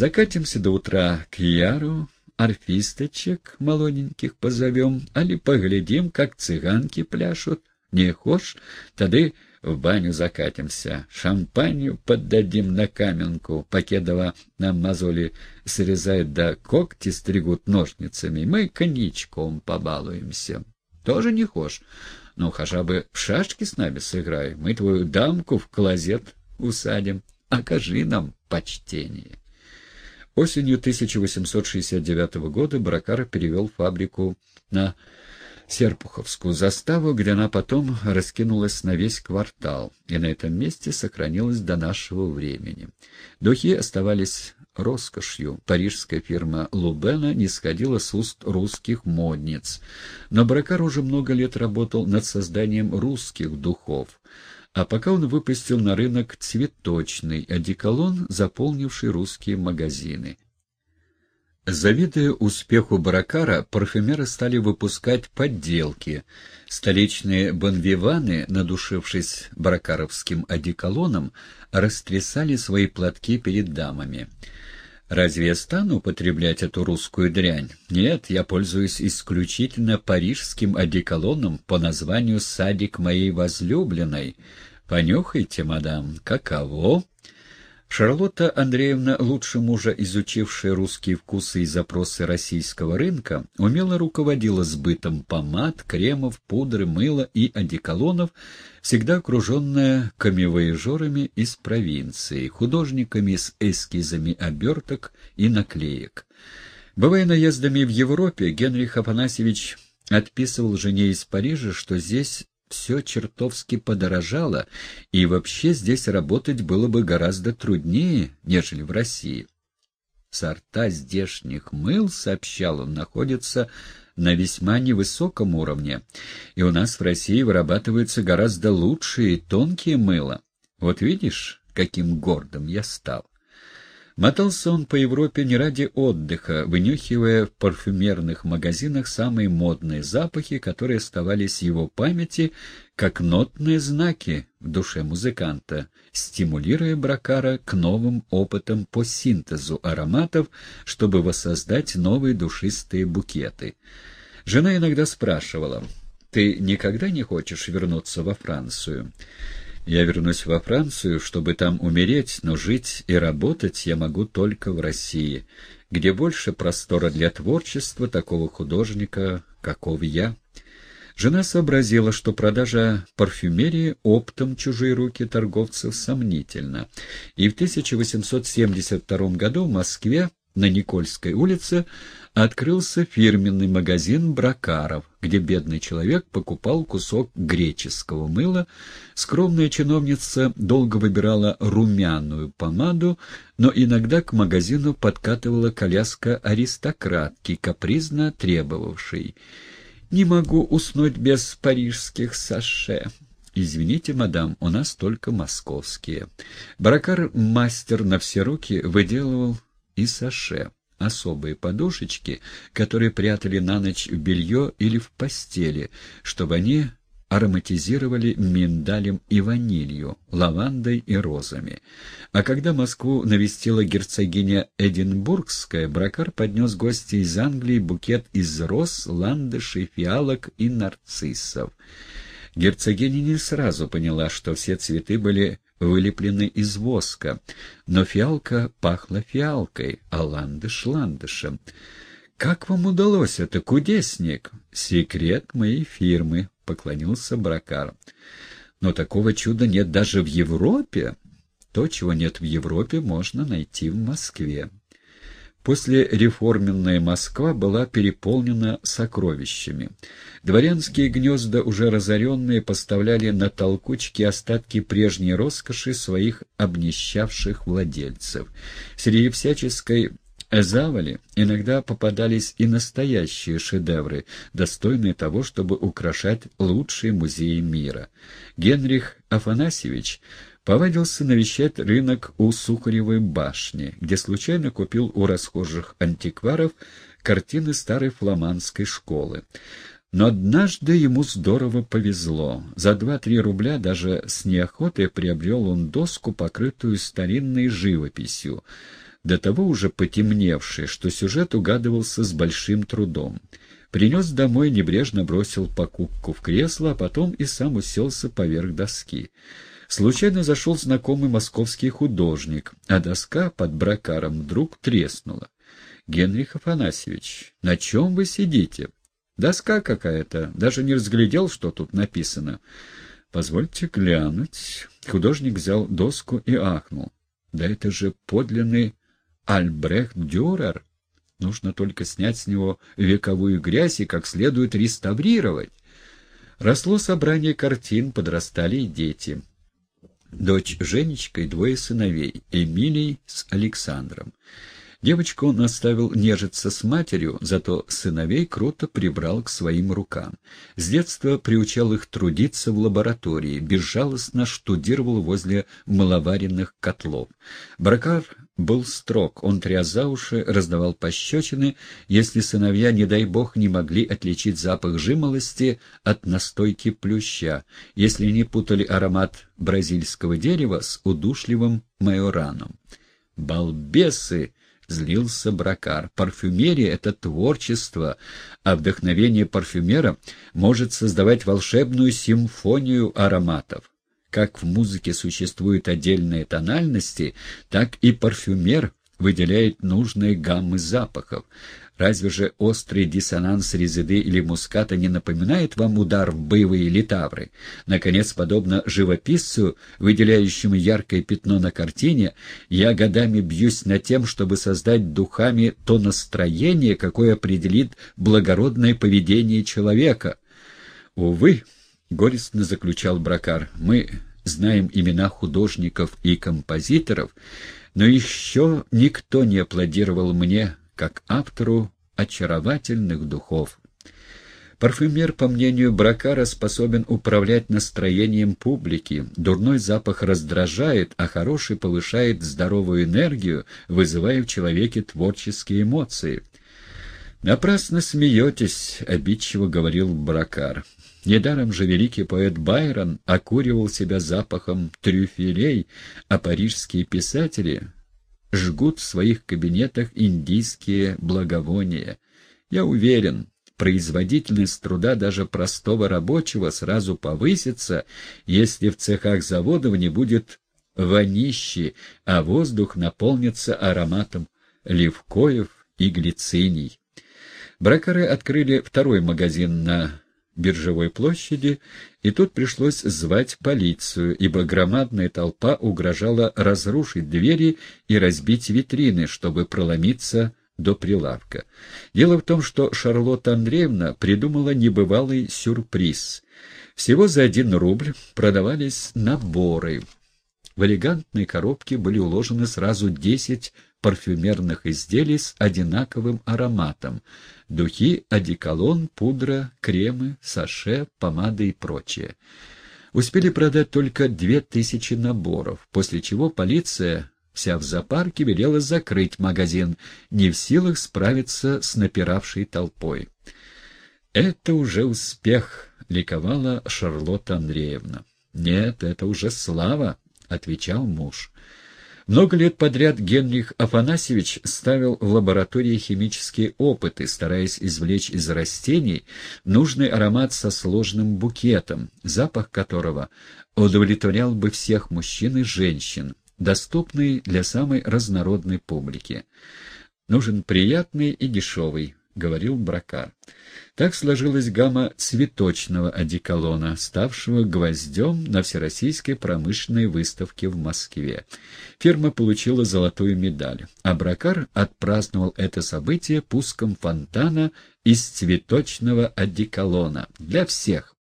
Закатимся до утра к Яру, арфисточек молоденьких позовем, али поглядим, как цыганки пляшут. Не хошь, тады в баню закатимся, шампанью поддадим на каменку, Покедова нам мозоли срезают да когти стригут ножницами, мы коньячком побалуемся. Тоже не хошь? Ну, хотя бы в шашки с нами сыграй, мы твою дамку в клозет усадим, окажи нам почтение. Осенью 1869 года Бракар перевел фабрику на Серпуховскую заставу, где она потом раскинулась на весь квартал, и на этом месте сохранилась до нашего времени. Духи оставались роскошью. Парижская фирма Лубена не сходила с уст русских модниц. Но Бракар уже много лет работал над созданием русских духов. А пока он выпустил на рынок цветочный одеколон, заполнивший русские магазины. Завидуя успеху Баракара, парфюмеры стали выпускать подделки. Столичные бонвиваны, надушившись баракаровским одеколоном, растрясали свои платки перед дамами. Разве я стану употреблять эту русскую дрянь? Нет, я пользуюсь исключительно парижским одеколоном по названию «Садик моей возлюбленной». Понюхайте, мадам, каково? Шарлотта Андреевна, лучше мужа изучившая русские вкусы и запросы российского рынка, умело руководила сбытом помад, кремов, пудры, мыла и одеколонов, всегда окруженная камевоежорами из провинции, художниками с эскизами оберток и наклеек. Бывая наездами в Европе, Генрих Афанасьевич отписывал жене из Парижа, что здесь все чертовски подорожало, и вообще здесь работать было бы гораздо труднее, нежели в России. Сорта здешних мыл, сообщал он, находятся на весьма невысоком уровне, и у нас в России вырабатываются гораздо лучшие тонкие мыла. Вот видишь, каким гордым я стал. Мотался он по Европе не ради отдыха, вынюхивая в парфюмерных магазинах самые модные запахи, которые оставались в его памяти, как нотные знаки в душе музыканта, стимулируя Бракара к новым опытам по синтезу ароматов, чтобы воссоздать новые душистые букеты. Жена иногда спрашивала, «Ты никогда не хочешь вернуться во Францию?» Я вернусь во Францию, чтобы там умереть, но жить и работать я могу только в России, где больше простора для творчества такого художника, каков я. Жена сообразила, что продажа парфюмерии оптом чужие руки торговцев сомнительна, и в 1872 году в Москве на Никольской улице открылся фирменный магазин бракаров, где бедный человек покупал кусок греческого мыла, скромная чиновница долго выбирала румяную помаду, но иногда к магазину подкатывала коляска аристократки, капризно требовавшей «Не могу уснуть без парижских саше». «Извините, мадам, у нас только московские». Бракар, мастер на все руки, выделывал и саше особые подушечки, которые прятали на ночь в белье или в постели, чтобы они ароматизировали миндалем и ванилью, лавандой и розами. А когда Москву навестила герцогиня Эдинбургская, Бракар поднес гости из Англии букет из роз, ландышей, фиалок и нарциссов. Герцогиня не сразу поняла, что все цветы были вылеплены из воска, но фиалка пахла фиалкой, а ландыш — ландышем. «Как вам удалось это, кудесник?» «Секрет моей фирмы», — поклонился Бракар. «Но такого чуда нет даже в Европе. То, чего нет в Европе, можно найти в Москве». После реформенная Москва была переполнена сокровищами. Дворянские гнезда, уже разоренные, поставляли на толкучки остатки прежней роскоши своих обнищавших владельцев. Среди всяческой завали иногда попадались и настоящие шедевры, достойные того, чтобы украшать лучшие музеи мира. Генрих Афанасьевич повадился навещать рынок у Сухаревой башни, где случайно купил у расхожих антикваров картины старой фламандской школы. Но однажды ему здорово повезло. За два-три рубля даже с неохотой приобрел он доску, покрытую старинной живописью. до того уже потемневший, что сюжет угадывался с большим трудом. Принес домой, небрежно бросил покупку в кресло, а потом и сам уселся поверх доски. Случайно зашел знакомый московский художник, а доска под бракаром вдруг треснула. «Генрих Афанасьевич, на чем вы сидите?» «Доска какая-то, даже не разглядел, что тут написано». «Позвольте глянуть». Художник взял доску и ахнул. «Да это же подлинный Альбрехт Дюрер. Нужно только снять с него вековую грязь и как следует реставрировать». Росло собрание картин, подрастали и дети. Дочь Женечка и двое сыновей, Эмилий с Александром. Девочку он оставил нежиться с матерью, зато сыновей круто прибрал к своим рукам. С детства приучал их трудиться в лаборатории, безжалостно штудировал возле маловаренных котлов. Бракар был строг, он тряс за уши, раздавал пощечины, если сыновья, не дай бог, не могли отличить запах жимолости от настойки плюща, если не путали аромат бразильского дерева с удушливым майораном. «Балбесы!» злился Бракар. Парфюмерия — это творчество, а вдохновение парфюмера может создавать волшебную симфонию ароматов. Как в музыке существуют отдельные тональности, так и парфюмер выделяет нужные гаммы запахов. Разве же острый диссонанс резиды или муската не напоминает вам удар в боевые литавры? Наконец, подобно живописцу, выделяющему яркое пятно на картине, я годами бьюсь над тем, чтобы создать духами то настроение, какое определит благородное поведение человека. Увы, — горестно заключал Бракар, — мы знаем имена художников и композиторов, но еще никто не аплодировал мне, как автору очаровательных духов. Парфюмер, по мнению Бракара, способен управлять настроением публики. Дурной запах раздражает, а хороший повышает здоровую энергию, вызывая в человеке творческие эмоции. «Напрасно смеетесь», — обидчиво говорил Бракар. Недаром же великий поэт Байрон окуривал себя запахом трюфелей, а парижские писатели жгут в своих кабинетах индийские благовония. Я уверен, производительность труда даже простого рабочего сразу повысится, если в цехах заводов не будет вонищи, а воздух наполнится ароматом левкоев и глициний. Бракары открыли второй магазин на биржевой площади, и тут пришлось звать полицию, ибо громадная толпа угрожала разрушить двери и разбить витрины, чтобы проломиться до прилавка. Дело в том, что Шарлотта Андреевна придумала небывалый сюрприз. Всего за один рубль продавались наборы. В элегантной коробке были уложены сразу десять парфюмерных изделий с одинаковым ароматом — духи, одеколон, пудра, кремы, саше, помады и прочее. Успели продать только две тысячи наборов, после чего полиция вся в зоопарке велела закрыть магазин, не в силах справиться с напиравшей толпой. «Это уже успех», — ликовала Шарлотта Андреевна. «Нет, это уже слава», — отвечал муж. Много лет подряд Генрих Афанасьевич ставил в лаборатории химические опыты, стараясь извлечь из растений нужный аромат со сложным букетом, запах которого удовлетворял бы всех мужчин и женщин, доступный для самой разнородной публики. Нужен приятный и дешевый, — говорил Бракар. Так сложилась гамма цветочного одеколона, ставшего гвоздем на Всероссийской промышленной выставке в Москве. Фирма получила золотую медаль, а Бракар отпраздновал это событие пуском фонтана из цветочного одеколона для всех.